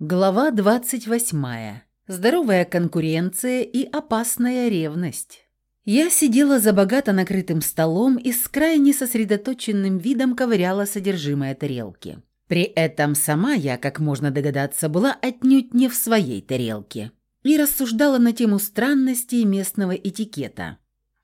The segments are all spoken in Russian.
Глава 28. Здоровая конкуренция и опасная ревность. Я сидела за богато накрытым столом и с крайне сосредоточенным видом ковыряла содержимое тарелки. При этом сама я, как можно догадаться, была отнюдь не в своей тарелке и рассуждала на тему странностей местного этикета,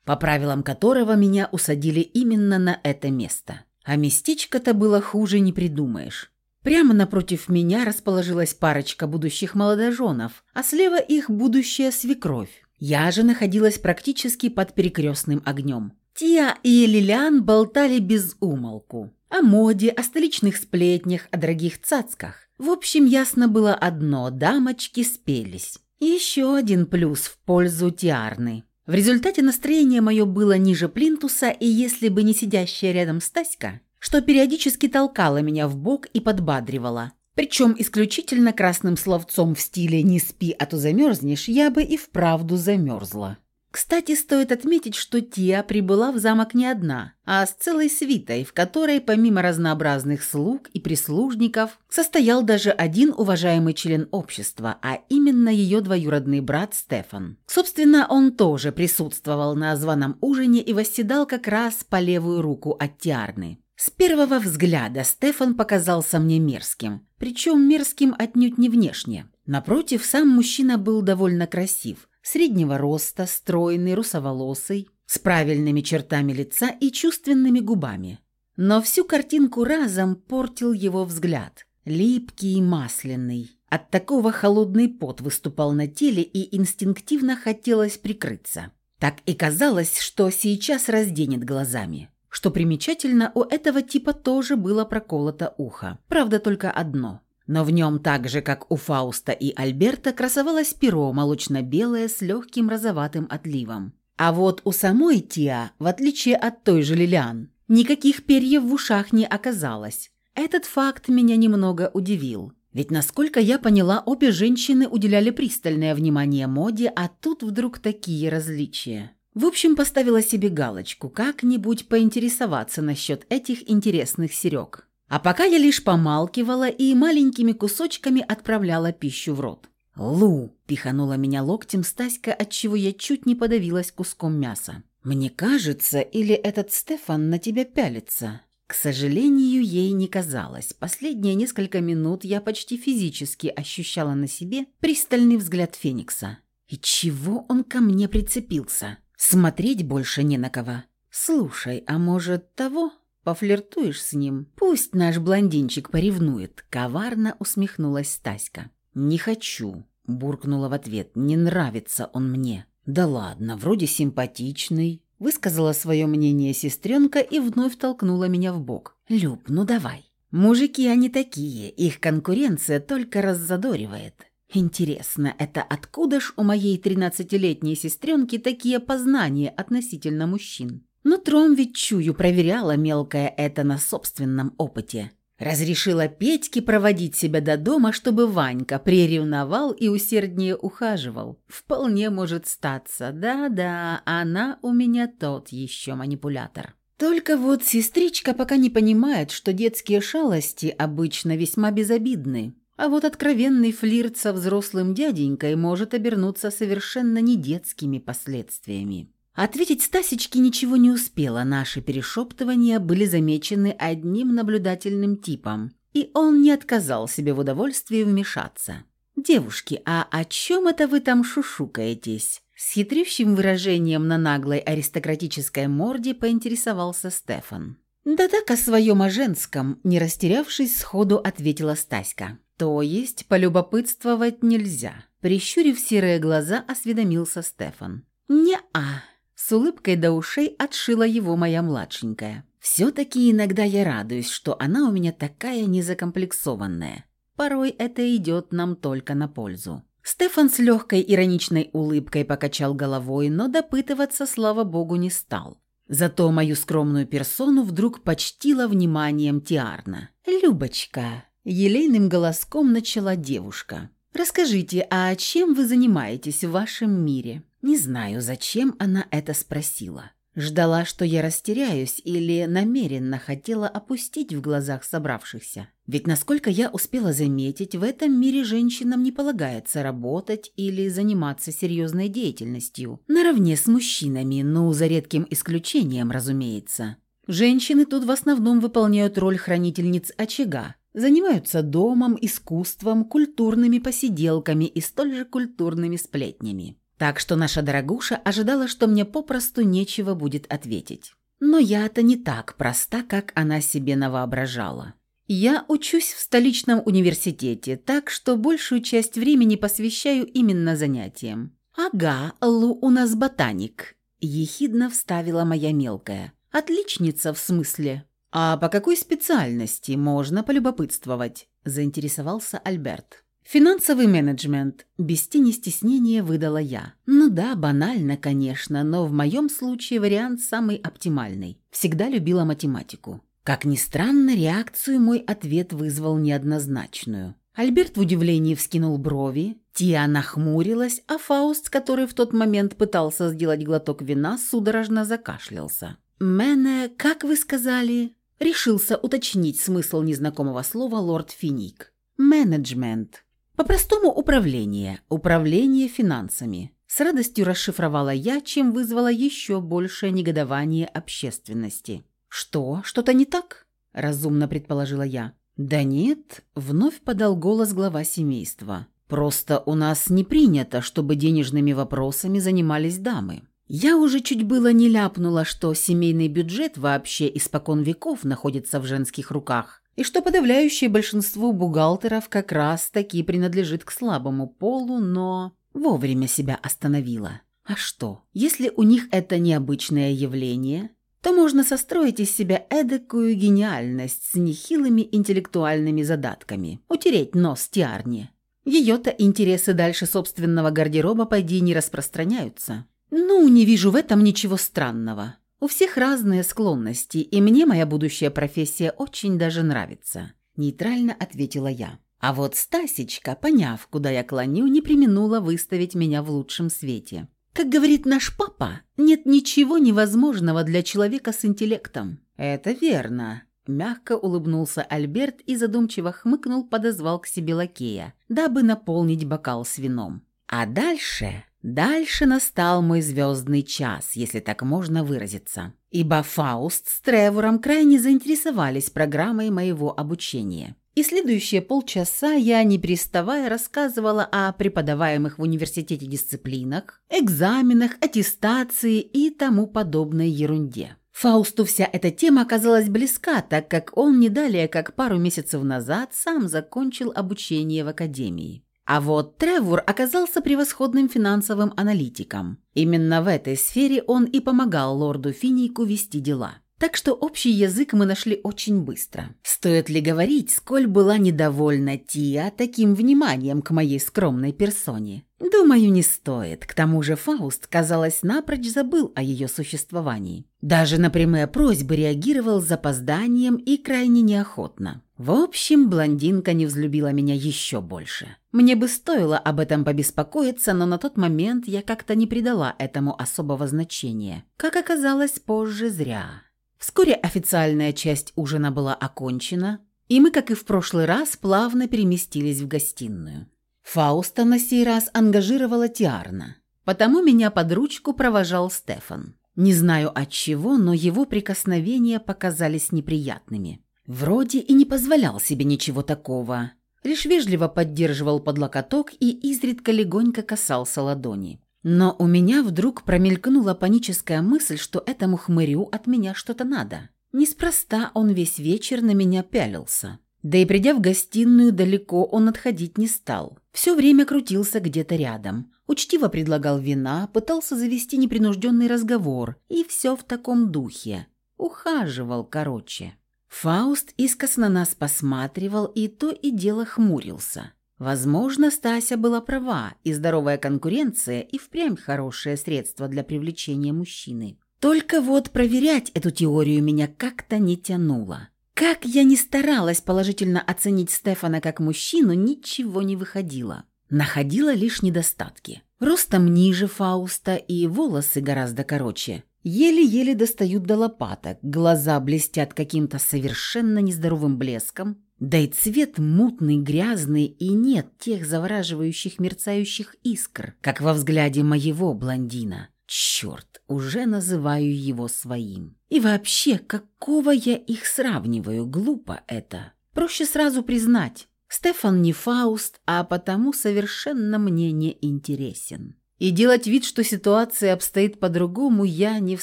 по правилам которого меня усадили именно на это место. А местечко-то было хуже не придумаешь. Прямо напротив меня расположилась парочка будущих молодоженов, а слева их будущая свекровь. Я же находилась практически под перекрестным огнем. Тия и Лилиан болтали без умолку. О моде, о столичных сплетнях, о дорогих цацках. В общем, ясно было одно – дамочки спелись. Еще один плюс в пользу Тиарны. В результате настроение мое было ниже плинтуса, и если бы не сидящая рядом Стаська, что периодически толкала меня в бок и подбадривала. Причем исключительно красным словцом в стиле «не спи, а то замерзнешь» я бы и вправду замерзла. Кстати, стоит отметить, что Тия прибыла в замок не одна, а с целой свитой, в которой помимо разнообразных слуг и прислужников состоял даже один уважаемый член общества, а именно ее двоюродный брат Стефан. Собственно, он тоже присутствовал на званом ужине и восседал как раз по левую руку от Тиарны. С первого взгляда Стефан показался мне мерзким, причем мерзким отнюдь не внешне. Напротив, сам мужчина был довольно красив, среднего роста, стройный, русоволосый, с правильными чертами лица и чувственными губами. Но всю картинку разом портил его взгляд, липкий и масляный. От такого холодный пот выступал на теле и инстинктивно хотелось прикрыться. Так и казалось, что сейчас разденет глазами. Что примечательно, у этого типа тоже было проколото ухо. Правда, только одно. Но в нем так же, как у Фауста и Альберта, красовалось перо молочно-белое с легким розоватым отливом. А вот у самой Тиа, в отличие от той же Лилиан, никаких перьев в ушах не оказалось. Этот факт меня немного удивил. Ведь, насколько я поняла, обе женщины уделяли пристальное внимание моде, а тут вдруг такие различия. В общем, поставила себе галочку, как-нибудь поинтересоваться насчет этих интересных серег. А пока я лишь помалкивала и маленькими кусочками отправляла пищу в рот. «Лу!» – пиханула меня локтем Стаська, отчего я чуть не подавилась куском мяса. «Мне кажется, или этот Стефан на тебя пялится?» К сожалению, ей не казалось. Последние несколько минут я почти физически ощущала на себе пристальный взгляд Феникса. И чего он ко мне прицепился? Смотреть больше не на кого. Слушай, а может того? Пофлиртуешь с ним? Пусть наш блондинчик поревнует. Коварно усмехнулась Стаська. Не хочу, буркнула в ответ. Не нравится он мне. Да ладно, вроде симпатичный. Высказала свое мнение сестренка и вновь толкнула меня в бок. «Люб, ну давай. Мужики они такие, их конкуренция только раззадоривает. Интересно, это откуда ж у моей тринадцатилетней сестренки такие познания относительно мужчин? Нутром ведь чую, проверяла мелкая это на собственном опыте. Разрешила Петьке проводить себя до дома, чтобы Ванька приревновал и усерднее ухаживал. Вполне может статься. Да-да, она у меня тот еще манипулятор. Только вот сестричка пока не понимает, что детские шалости обычно весьма безобидны. А вот откровенный флирт со взрослым дяденькой может обернуться совершенно не детскими последствиями. Ответить Стасечке ничего не успела, наши перешептывания были замечены одним наблюдательным типом, и он не отказал себе в удовольствии вмешаться. «Девушки, а о чем это вы там шушукаетесь?» С хитрющим выражением на наглой аристократической морде поинтересовался Стефан. «Да так о своем о женском», не растерявшись, сходу ответила Стаська. «То есть полюбопытствовать нельзя?» Прищурив серые глаза, осведомился Стефан. «Не-а», с улыбкой до ушей отшила его моя младшенькая. «Все-таки иногда я радуюсь, что она у меня такая незакомплексованная. Порой это идет нам только на пользу». Стефан с легкой ироничной улыбкой покачал головой, но допытываться, слава богу, не стал. Зато мою скромную персону вдруг почтила вниманием Тиарна. «Любочка», Елейным голоском начала девушка. «Расскажите, а чем вы занимаетесь в вашем мире?» Не знаю, зачем она это спросила. Ждала, что я растеряюсь или намеренно хотела опустить в глазах собравшихся. Ведь, насколько я успела заметить, в этом мире женщинам не полагается работать или заниматься серьезной деятельностью. Наравне с мужчинами, ну, за редким исключением, разумеется. Женщины тут в основном выполняют роль хранительниц очага, занимаются домом, искусством, культурными посиделками и столь же культурными сплетнями. Так что наша дорогуша ожидала, что мне попросту нечего будет ответить. Но я-то не так проста, как она себе навоображала. Я учусь в столичном университете, так что большую часть времени посвящаю именно занятиям. «Ага, Лу у нас ботаник», – ехидно вставила моя мелкая. «Отличница в смысле?» «А по какой специальности можно полюбопытствовать?» – заинтересовался Альберт. «Финансовый менеджмент», – без тени стеснения выдала я. «Ну да, банально, конечно, но в моем случае вариант самый оптимальный. Всегда любила математику». Как ни странно, реакцию мой ответ вызвал неоднозначную. Альберт в удивлении вскинул брови, Тия нахмурилась, а Фауст, который в тот момент пытался сделать глоток вина, судорожно закашлялся. «Мене, как вы сказали?» Решился уточнить смысл незнакомого слова лорд Финик. «Менеджмент», по-простому управление, управление финансами. С радостью расшифровала я, чем вызвала еще большее негодование общественности. «Что? Что-то не так?» – разумно предположила я. «Да нет», – вновь подал голос глава семейства. «Просто у нас не принято, чтобы денежными вопросами занимались дамы». Я уже чуть было не ляпнула, что семейный бюджет вообще испокон веков находится в женских руках, и что подавляющее большинство бухгалтеров как раз таки принадлежит к слабому полу, но вовремя себя остановила. А что, если у них это необычное явление, то можно состроить из себя эдакую гениальность с нехилыми интеллектуальными задатками, утереть нос Тиарне. Ее-то интересы дальше собственного гардероба поди не распространяются. Ну, не вижу в этом ничего странного. У всех разные склонности, и мне моя будущая профессия очень даже нравится», – нейтрально ответила я. А вот Стасечка, поняв, куда я клоню, не применула выставить меня в лучшем свете. Как говорит наш папа, нет ничего невозможного для человека с интеллектом. «Это верно», – мягко улыбнулся Альберт и задумчиво хмыкнул, подозвал к себе лакея, дабы наполнить бокал с вином. А дальше Дальше настал мой звездный час, если так можно выразиться, ибо Фауст с Тревором крайне заинтересовались программой моего обучения. И следующие полчаса я, не переставая, рассказывала о преподаваемых в университете дисциплинах, экзаменах, аттестации и тому подобной ерунде. Фаусту вся эта тема оказалась близка, так как он не далее, как пару месяцев назад, сам закончил обучение в академии. А вот Тревор оказался превосходным финансовым аналитиком. Именно в этой сфере он и помогал лорду Финику вести дела. Так что общий язык мы нашли очень быстро. Стоит ли говорить, сколь была недовольна Тия таким вниманием к моей скромной персоне? Думаю, не стоит. К тому же Фауст, казалось, напрочь забыл о ее существовании. Даже на прямые просьбы реагировал с запозданием и крайне неохотно. В общем, блондинка не взлюбила меня еще больше. Мне бы стоило об этом побеспокоиться, но на тот момент я как-то не придала этому особого значения. Как оказалось, позже зря. Вскоре официальная часть ужина была окончена, и мы, как и в прошлый раз, плавно переместились в гостиную. Фауста на сей раз ангажировала Тиарна, потому меня под ручку провожал Стефан. Не знаю от чего, но его прикосновения показались неприятными. Вроде и не позволял себе ничего такого. Лишь вежливо поддерживал под локоток и изредка легонько касался ладони. Но у меня вдруг промелькнула паническая мысль, что этому хмырю от меня что-то надо. Неспроста он весь вечер на меня пялился. Да и придя в гостиную далеко, он отходить не стал. Все время крутился где-то рядом. Учтиво предлагал вина, пытался завести непринужденный разговор. И все в таком духе. Ухаживал, короче. Фауст искоса на нас посматривал и то и дело хмурился. Возможно, Стася была права, и здоровая конкуренция и впрямь хорошее средство для привлечения мужчины. Только вот проверять эту теорию меня как-то не тянуло. Как я ни старалась положительно оценить Стефана как мужчину, ничего не выходило. Находила лишь недостатки. Ростом ниже Фауста и волосы гораздо короче. еле-еле достают до лопаток, глаза блестят каким-то совершенно нездоровым блеском, да и цвет мутный, грязный, и нет тех завораживающих мерцающих искр, как во взгляде моего блондина. Черт, уже называю его своим. И вообще, какого я их сравниваю? Глупо это. Проще сразу признать. Стефан не Фауст, а потому совершенно мне не интересен. И делать вид, что ситуация обстоит по-другому, я не в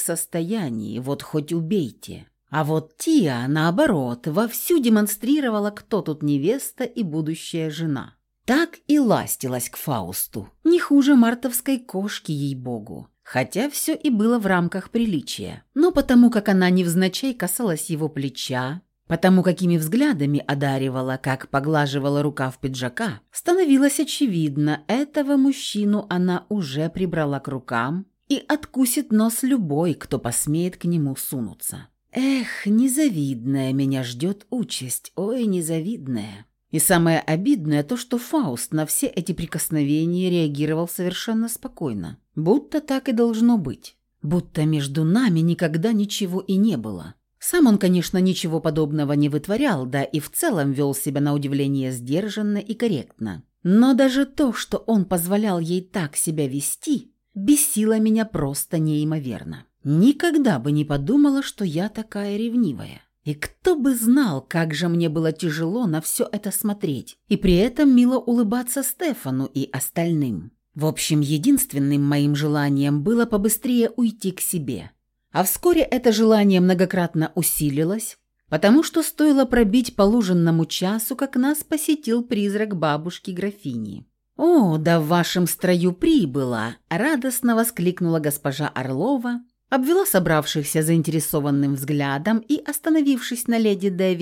состоянии, вот хоть убейте. А вот Тия, наоборот, вовсю демонстрировала, кто тут невеста и будущая жена. Так и ластилась к Фаусту. Не хуже мартовской кошки, ей-богу. Хотя все и было в рамках приличия. Но потому как она невзначай касалась его плеча, потому какими взглядами одаривала, как поглаживала рукав пиджака, становилось очевидно, этого мужчину она уже прибрала к рукам и откусит нос любой, кто посмеет к нему сунуться. Эх, незавидная меня ждет участь, ой, незавидная. И самое обидное то, что Фауст на все эти прикосновения реагировал совершенно спокойно. Будто так и должно быть. Будто между нами никогда ничего и не было. Сам он, конечно, ничего подобного не вытворял, да и в целом вел себя на удивление сдержанно и корректно. Но даже то, что он позволял ей так себя вести, бесило меня просто неимоверно. Никогда бы не подумала, что я такая ревнивая. И кто бы знал, как же мне было тяжело на все это смотреть, и при этом мило улыбаться Стефану и остальным. В общем, единственным моим желанием было побыстрее уйти к себе. А вскоре это желание многократно усилилось, потому что стоило пробить полуженному часу, как нас посетил призрак бабушки-графини. «О, да в вашем строю прибыла!» – радостно воскликнула госпожа Орлова, обвела собравшихся заинтересованным взглядом и, остановившись на леди де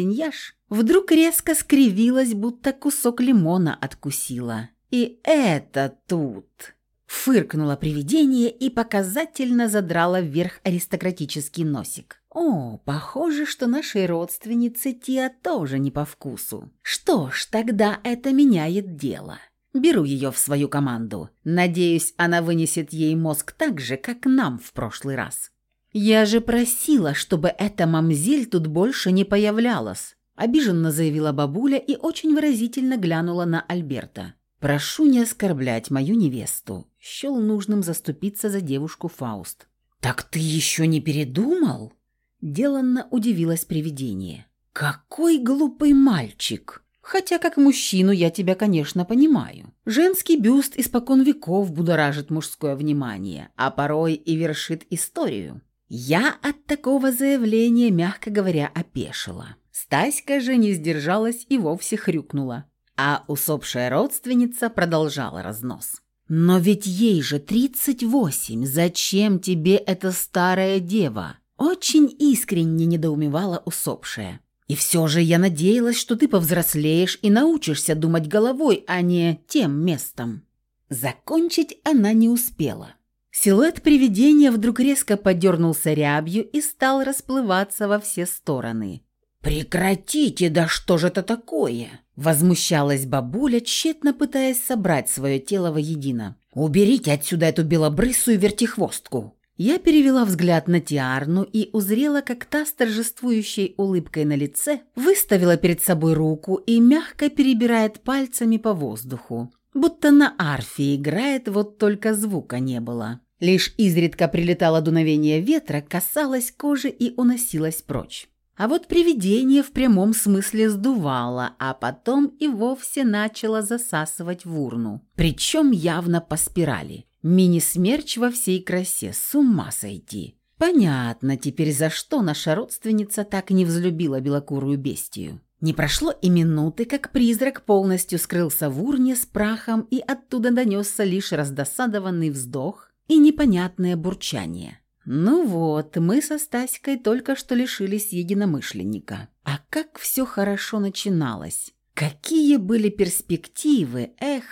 вдруг резко скривилась, будто кусок лимона откусила. «И это тут!» Фыркнуло привидение и показательно задрало вверх аристократический носик. «О, похоже, что нашей родственнице Тиа тоже не по вкусу. Что ж, тогда это меняет дело». Беру ее в свою команду. Надеюсь, она вынесет ей мозг так же, как нам в прошлый раз. Я же просила, чтобы эта мамзель тут больше не появлялась. Обиженно заявила бабуля и очень выразительно глянула на Альберта. «Прошу не оскорблять мою невесту», – счел нужным заступиться за девушку Фауст. «Так ты еще не передумал?» – деланно удивилось привидение. «Какой глупый мальчик!» Хотя как мужчину я тебя, конечно, понимаю. Женский бюст испокон веков будоражит мужское внимание, а порой и вершит историю. Я от такого заявления, мягко говоря, опешила. Стаська же не сдержалась и вовсе хрюкнула. А усопшая родственница продолжала разнос. «Но ведь ей же 38, зачем тебе эта старая дева?» Очень искренне недоумевала усопшая. И все же я надеялась, что ты повзрослеешь и научишься думать головой, а не тем местом». Закончить она не успела. Силуэт привидения вдруг резко подернулся рябью и стал расплываться во все стороны. «Прекратите, да что же это такое?» Возмущалась бабуля, тщетно пытаясь собрать свое тело воедино. «Уберите отсюда эту белобрысую вертихвостку!» Я перевела взгляд на Тиарну и узрела, как та с торжествующей улыбкой на лице выставила перед собой руку и мягко перебирает пальцами по воздуху. Будто на арфе играет, вот только звука не было. Лишь изредка прилетало дуновение ветра, касалось кожи и уносилось прочь. А вот привидение в прямом смысле сдувало, а потом и вовсе начало засасывать в урну. Причем явно по спирали. Мини-смерч во всей красе, с ума сойти. Понятно теперь, за что наша родственница так не взлюбила белокурую бестию. Не прошло и минуты, как призрак полностью скрылся в урне с прахом, и оттуда донесся лишь раздосадованный вздох и непонятное бурчание. Ну вот, мы со Стаськой только что лишились единомышленника. А как все хорошо начиналось. Какие были перспективы, эх!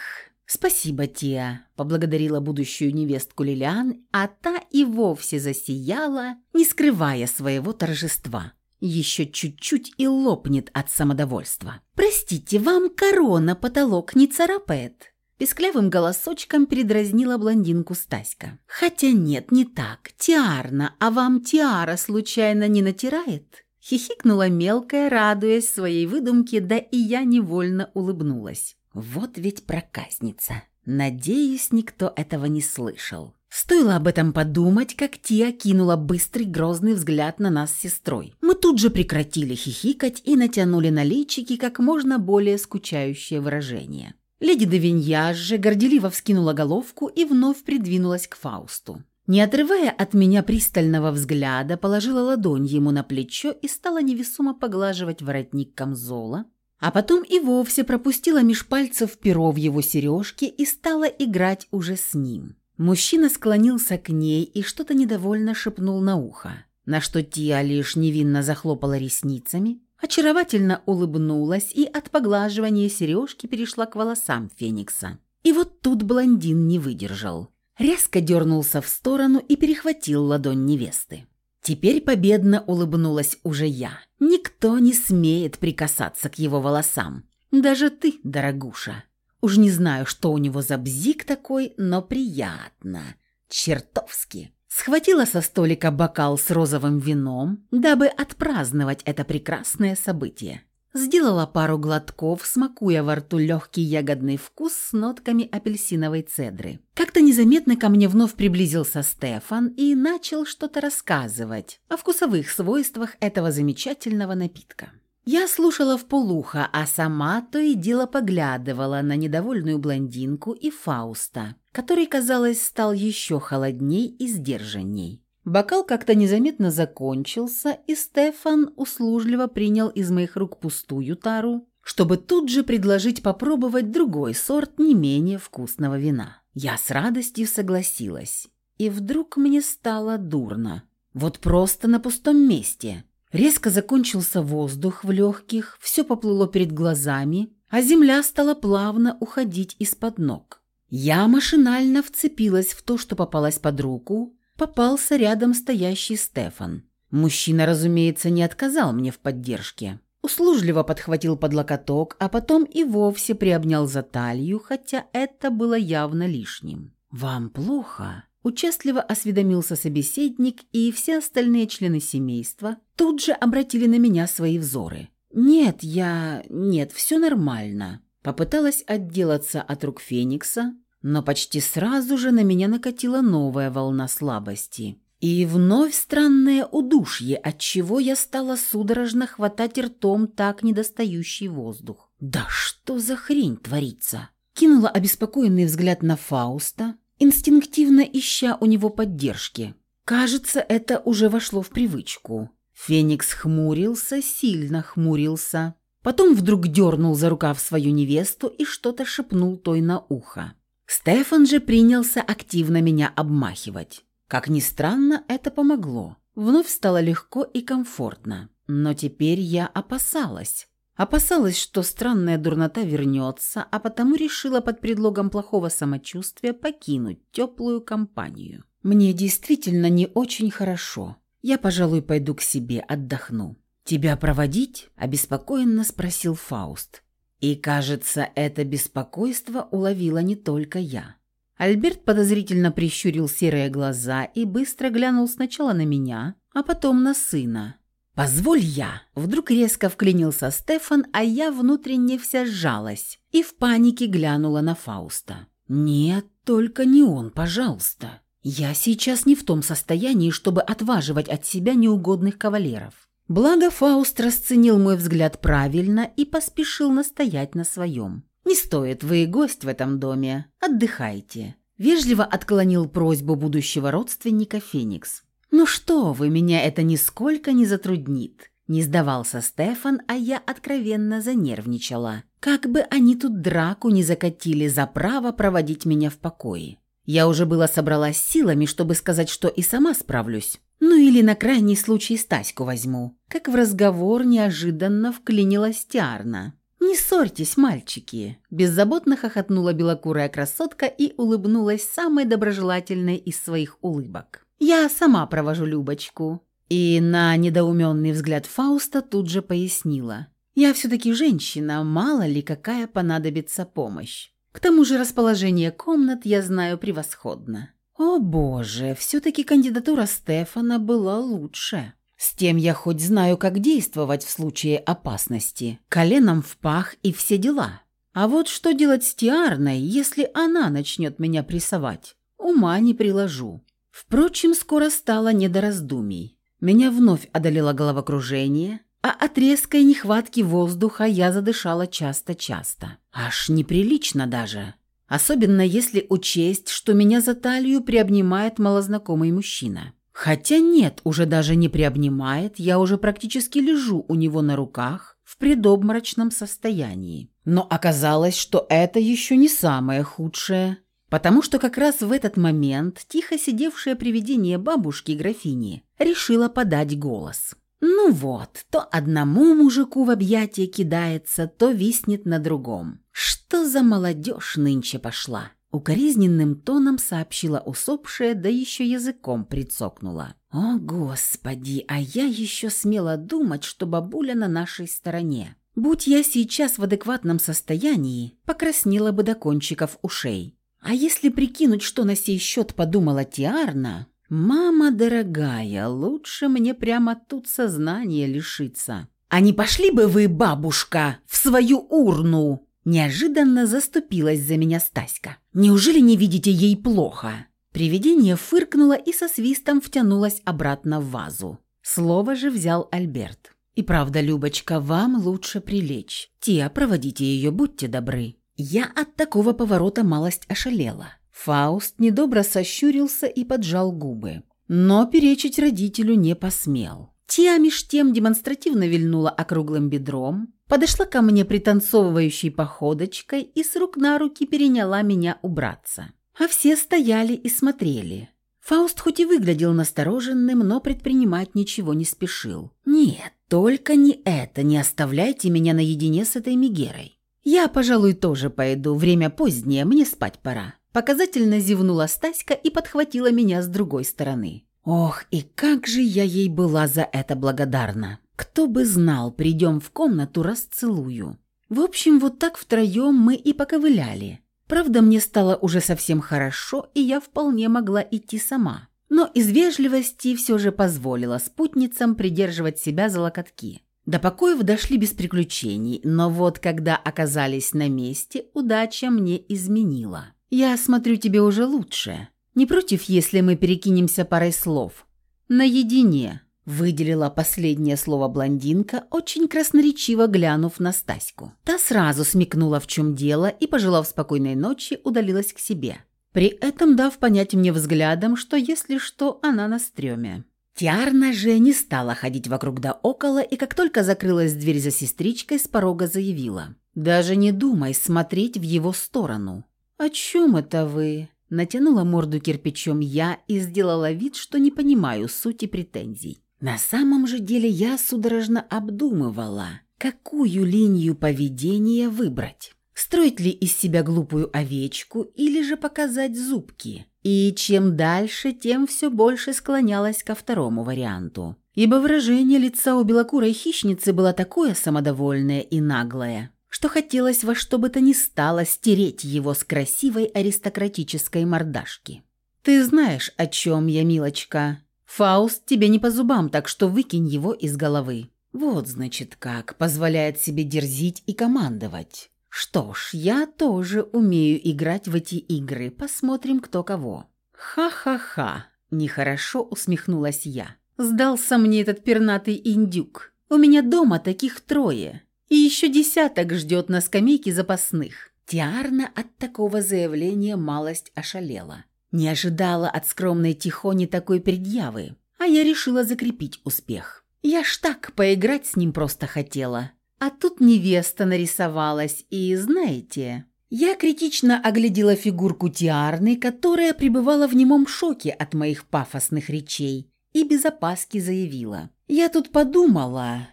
«Спасибо, Тия», – поблагодарила будущую невестку Лилиан, а та и вовсе засияла, не скрывая своего торжества. Еще чуть-чуть и лопнет от самодовольства. «Простите, вам корона потолок не царапает?» Песклявым голосочком передразнила блондинку Стаська. «Хотя нет, не так. Тиарна, а вам тиара случайно не натирает?» Хихикнула мелкая, радуясь своей выдумке, да и я невольно улыбнулась. «Вот ведь проказница. Надеюсь, никто этого не слышал». Стоило об этом подумать, как Тия кинула быстрый грозный взгляд на нас с сестрой. Мы тут же прекратили хихикать и натянули на личики как можно более скучающее выражение. Леди Девиньяж же горделиво вскинула головку и вновь придвинулась к Фаусту. Не отрывая от меня пристального взгляда, положила ладонь ему на плечо и стала невесомо поглаживать воротник камзола, а потом и вовсе пропустила меж пальцев перо в его сережке и стала играть уже с ним. Мужчина склонился к ней и что-то недовольно шепнул на ухо, на что Тия лишь невинно захлопала ресницами, очаровательно улыбнулась и от поглаживания сережки перешла к волосам Феникса. И вот тут блондин не выдержал. Резко дернулся в сторону и перехватил ладонь невесты. Теперь победно улыбнулась уже я. Никто не смеет прикасаться к его волосам. Даже ты, дорогуша. Уж не знаю, что у него за бзик такой, но приятно. Чертовски. Схватила со столика бокал с розовым вином, дабы отпраздновать это прекрасное событие. Сделала пару глотков, смакуя во рту легкий ягодный вкус с нотками апельсиновой цедры. Как-то незаметно ко мне вновь приблизился Стефан и начал что-то рассказывать о вкусовых свойствах этого замечательного напитка. Я слушала в полухо, а сама то и дело поглядывала на недовольную блондинку и Фауста, который, казалось, стал еще холодней и сдержанней. Бокал как-то незаметно закончился, и Стефан услужливо принял из моих рук пустую тару, чтобы тут же предложить попробовать другой сорт не менее вкусного вина. Я с радостью согласилась. И вдруг мне стало дурно. Вот просто на пустом месте. Резко закончился воздух в легких, все поплыло перед глазами, а земля стала плавно уходить из-под ног. Я машинально вцепилась в то, что попалось под руку, попался рядом стоящий Стефан. Мужчина, разумеется, не отказал мне в поддержке. Услужливо подхватил под локоток, а потом и вовсе приобнял за талию, хотя это было явно лишним. «Вам плохо?» Участливо осведомился собеседник, и все остальные члены семейства тут же обратили на меня свои взоры. «Нет, я... Нет, все нормально». Попыталась отделаться от рук Феникса, но почти сразу же на меня накатила новая волна слабости. И вновь странное удушье, от чего я стала судорожно хватать ртом так недостающий воздух. «Да что за хрень творится?» Кинула обеспокоенный взгляд на Фауста, инстинктивно ища у него поддержки. Кажется, это уже вошло в привычку. Феникс хмурился, сильно хмурился. Потом вдруг дернул за рукав свою невесту и что-то шепнул той на ухо. Стефан же принялся активно меня обмахивать. Как ни странно, это помогло. Вновь стало легко и комфортно. Но теперь я опасалась. Опасалась, что странная дурнота вернется, а потому решила под предлогом плохого самочувствия покинуть теплую компанию. Мне действительно не очень хорошо. Я, пожалуй, пойду к себе, отдохну. «Тебя проводить?» – обеспокоенно спросил Фауст. И, кажется, это беспокойство уловила не только я. Альберт подозрительно прищурил серые глаза и быстро глянул сначала на меня, а потом на сына. «Позволь я!» Вдруг резко вклинился Стефан, а я внутренне вся сжалась и в панике глянула на Фауста. «Нет, только не он, пожалуйста. Я сейчас не в том состоянии, чтобы отваживать от себя неугодных кавалеров». Благо Фауст расценил мой взгляд правильно и поспешил настоять на своем. «Не стоит, вы гость в этом доме. Отдыхайте». Вежливо отклонил просьбу будущего родственника Феникс. «Ну что вы, меня это нисколько не затруднит», – не сдавался Стефан, а я откровенно занервничала. Как бы они тут драку не закатили за право проводить меня в покое. Я уже была собралась силами, чтобы сказать, что и сама справлюсь. Ну или на крайний случай Стаську возьму. Как в разговор неожиданно вклинилась Тиарна. «Не ссорьтесь, мальчики!» Беззаботно хохотнула белокурая красотка и улыбнулась самой доброжелательной из своих улыбок. Я сама провожу Любочку». И на недоуменный взгляд Фауста тут же пояснила. «Я все-таки женщина, мало ли какая понадобится помощь». К тому же расположение комнат я знаю превосходно. О боже, все-таки кандидатура Стефана была лучше. С тем я хоть знаю, как действовать в случае опасности. Коленом в пах и все дела. А вот что делать с Тиарной, если она начнет меня прессовать? Ума не приложу. Впрочем, скоро стало не до раздумий. Меня вновь одолело головокружение, а от резкой нехватки воздуха я задышала часто-часто. Аж неприлично даже. Особенно если учесть, что меня за талию приобнимает малознакомый мужчина. Хотя нет, уже даже не приобнимает, я уже практически лежу у него на руках в предобморочном состоянии. Но оказалось, что это еще не самое худшее, потому что как раз в этот момент тихо сидевшее привидение бабушки графини решило подать голос. Ну вот, то одному мужику в объятия кидается, то виснет на другом. Что за молодежь нынче пошла? Укоризненным тоном сообщила усопшая, да еще языком прицокнула. «О, Господи, а я еще смела думать, что бабуля на нашей стороне. Будь я сейчас в адекватном состоянии, покраснела бы до кончиков ушей. А если прикинуть, что на сей счет подумала Тиарна, «Мама дорогая, лучше мне прямо тут сознание лишиться». «А не пошли бы вы, бабушка, в свою урну?» Неожиданно заступилась за меня Стаська. «Неужели не видите ей плохо?» Привидение фыркнуло и со свистом втянулось обратно в вазу. Слово же взял Альберт. «И правда, Любочка, вам лучше прилечь. Тия, проводите ее, будьте добры». Я от такого поворота малость ошалела. Фауст недобро сощурился и поджал губы. Но перечить родителю не посмел. Тия меж тем демонстративно вильнула округлым бедром, подошла ко мне пританцовывающей походочкой и с рук на руки переняла меня убраться. А все стояли и смотрели. Фауст хоть и выглядел настороженным, но предпринимать ничего не спешил. «Нет, только не это, не оставляйте меня наедине с этой Мегерой. Я, пожалуй, тоже пойду, время позднее, мне спать пора». Показательно зевнула Стаська и подхватила меня с другой стороны. Ох, и как же я ей была за это благодарна. Кто бы знал, придем в комнату, расцелую. В общем, вот так втроем мы и поковыляли. Правда, мне стало уже совсем хорошо, и я вполне могла идти сама. Но из вежливости все же позволила спутницам придерживать себя за локотки. До покоев дошли без приключений, но вот когда оказались на месте, удача мне изменила. «Я смотрю, тебе уже лучше. Не против, если мы перекинемся парой слов?» «Наедине», – выделила последнее слово блондинка, очень красноречиво глянув на Стаську. Та сразу смекнула, в чем дело, и, пожелав спокойной ночи, удалилась к себе. При этом дав понять мне взглядом, что, если что, она на стреме. Тиарна же не стала ходить вокруг да около, и как только закрылась дверь за сестричкой, с порога заявила. «Даже не думай смотреть в его сторону. «О чем это вы?» Натянула морду кирпичом я и сделала вид, что не понимаю сути претензий. На самом же деле я судорожно обдумывала, какую линию поведения выбрать. Строить ли из себя глупую овечку или же показать зубки? И чем дальше, тем все больше склонялась ко второму варианту. Ибо выражение лица у белокурой хищницы было такое самодовольное и наглое, что хотелось во что бы то ни стало стереть его с красивой аристократической мордашки. «Ты знаешь, о чем я, милочка. Фауст тебе не по зубам, так что выкинь его из головы». Вот, значит, как позволяет себе дерзить и командовать. Что ж, я тоже умею играть в эти игры, посмотрим, кто кого. Ха-ха-ха, нехорошо усмехнулась я. Сдался мне этот пернатый индюк. У меня дома таких трое. И еще десяток ждет на скамейке запасных. Тиарна от такого заявления малость ошалела. Не ожидала от скромной Тихони такой предъявы, а я решила закрепить успех. Я ж так поиграть с ним просто хотела. А тут невеста нарисовалась, и, знаете... Я критично оглядела фигурку Тиарны, которая пребывала в немом шоке от моих пафосных речей, и без опаски заявила. «Я тут подумала,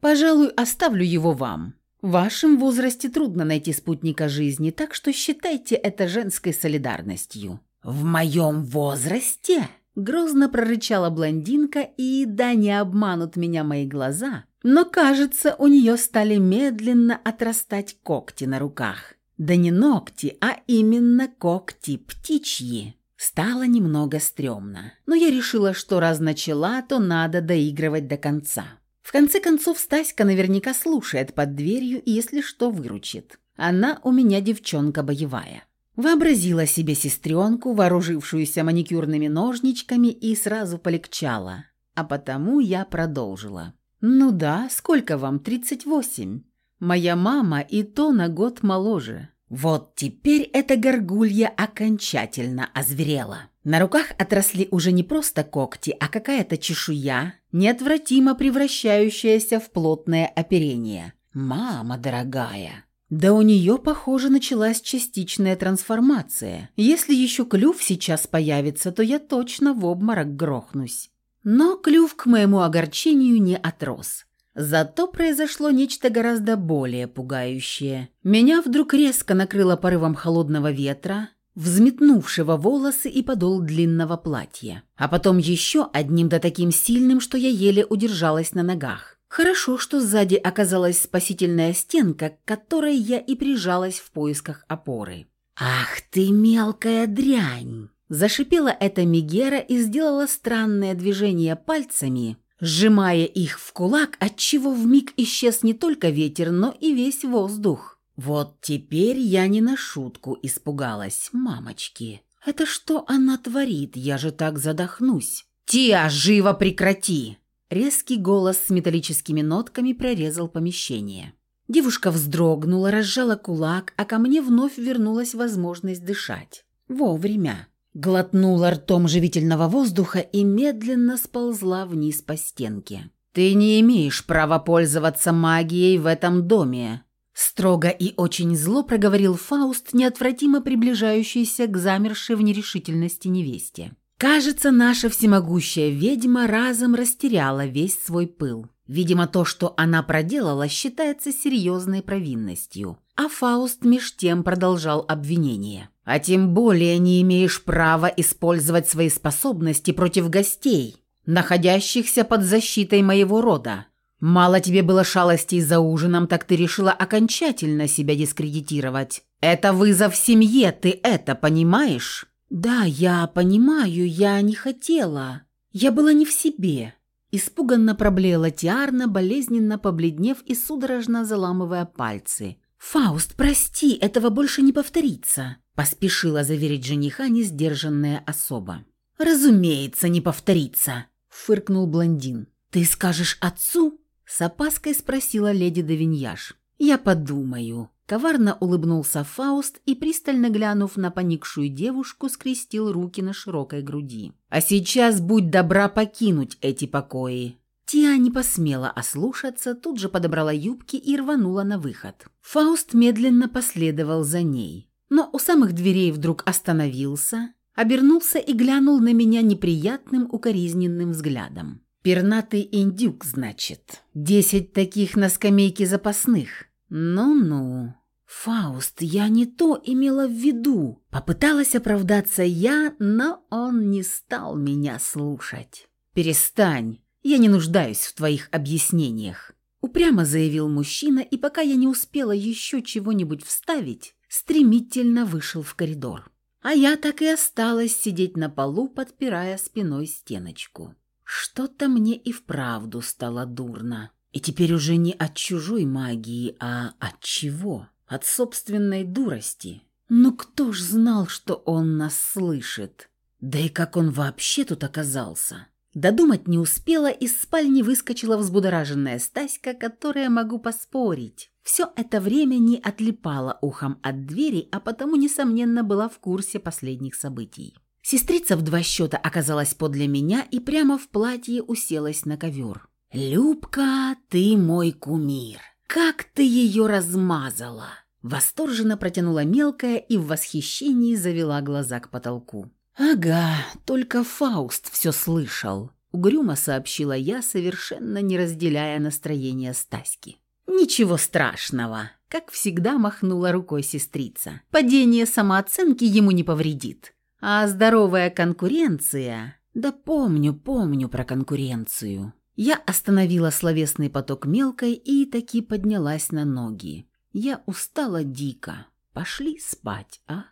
Пожалуй, оставлю его вам. В вашем возрасте трудно найти спутника жизни, так что считайте это женской солидарностью». «В моем возрасте?» Грозно прорычала блондинка, и да не обманут меня мои глаза, но, кажется, у нее стали медленно отрастать когти на руках. Да не ногти, а именно когти птичьи. Стало немного стрёмно, но я решила, что раз начала, то надо доигрывать до конца. В конце концов, Стаська наверняка слушает под дверью и, если что, выручит. Она у меня девчонка боевая. Вообразила себе сестренку, вооружившуюся маникюрными ножничками, и сразу полегчало. А потому я продолжила. «Ну да, сколько вам? 38. Моя мама и то на год моложе. Вот теперь эта горгулья окончательно озверела. На руках отросли уже не просто когти, а какая-то чешуя, неотвратимо превращающаяся в плотное оперение. «Мама дорогая!» Да у нее, похоже, началась частичная трансформация. Если еще клюв сейчас появится, то я точно в обморок грохнусь. Но клюв к моему огорчению не отрос. Зато произошло нечто гораздо более пугающее. Меня вдруг резко накрыло порывом холодного ветра, взметнувшего волосы и подол длинного платья. А потом еще одним да таким сильным, что я еле удержалась на ногах. Хорошо, что сзади оказалась спасительная стенка, к которой я и прижалась в поисках опоры. «Ах ты, мелкая дрянь!» Зашипела эта Мегера и сделала странное движение пальцами, сжимая их в кулак, отчего вмиг исчез не только ветер, но и весь воздух. Вот теперь я не на шутку испугалась, мамочки. Это что она творит? Я же так задохнусь. «Тиа, живо прекрати!» Резкий голос с металлическими нотками прорезал помещение. Девушка вздрогнула, разжала кулак, а ко мне вновь вернулась возможность дышать. Вовремя. Глотнула ртом живительного воздуха и медленно сползла вниз по стенке. «Ты не имеешь права пользоваться магией в этом доме», Строго и очень зло проговорил Фауст, неотвратимо приближающийся к замершей в нерешительности невесте. Кажется, наша всемогущая ведьма разом растеряла весь свой пыл. Видимо, то, что она проделала, считается серьезной провинностью. А Фауст меж тем продолжал обвинение. «А тем более не имеешь права использовать свои способности против гостей, находящихся под защитой моего рода. Мало тебе было шалостей за ужином, так ты решила окончательно себя дискредитировать. Это вызов семье, ты это понимаешь?» «Да, я понимаю, я не хотела. Я была не в себе». Испуганно проблеяла Тиарна, болезненно побледнев и судорожно заламывая пальцы. «Фауст, прости, этого больше не повторится», – поспешила заверить жениха несдержанная особа. «Разумеется, не повторится», – фыркнул блондин. «Ты скажешь отцу?» – с опаской спросила леди Давиньяш. «Я подумаю», Коварно улыбнулся Фауст и, пристально глянув на поникшую девушку, скрестил руки на широкой груди. «А сейчас будь добра покинуть эти покои». Тиа не посмела ослушаться, тут же подобрала юбки и рванула на выход. Фауст медленно последовал за ней. Но у самых дверей вдруг остановился, обернулся и глянул на меня неприятным укоризненным взглядом. «Пернатый индюк, значит. Десять таких на скамейке запасных. Ну-ну». «Фауст, я не то имела в виду!» Попыталась оправдаться я, но он не стал меня слушать. «Перестань, я не нуждаюсь в твоих объяснениях», упрямо заявил мужчина, и пока я не успела еще чего-нибудь вставить, стремительно вышел в коридор. А я так и осталась сидеть на полу, подпирая спиной стеночку. Что-то мне и вправду стало дурно. И теперь уже не от чужой магии, а от чего? От собственной дурости. Но кто ж знал, что он нас слышит? Да и как он вообще тут оказался? Додумать не успела, из спальни выскочила взбудораженная Стаська, которая, могу поспорить, все это время не отлипала ухом от двери, а потому, несомненно, была в курсе последних событий. Сестрица в два счета оказалась подле меня и прямо в платье уселась на ковер. «Любка, ты мой кумир!» «Как ты ее размазала!» Восторженно протянула мелкая и в восхищении завела глаза к потолку. «Ага, только Фауст все слышал», — угрюмо сообщила я, совершенно не разделяя настроение Стаськи. «Ничего страшного», — как всегда махнула рукой сестрица. «Падение самооценки ему не повредит. А здоровая конкуренция...» «Да помню, помню про конкуренцию», я остановила словесный поток мелкой и таки поднялась на ноги. Я устала дико. Пошли спать, а?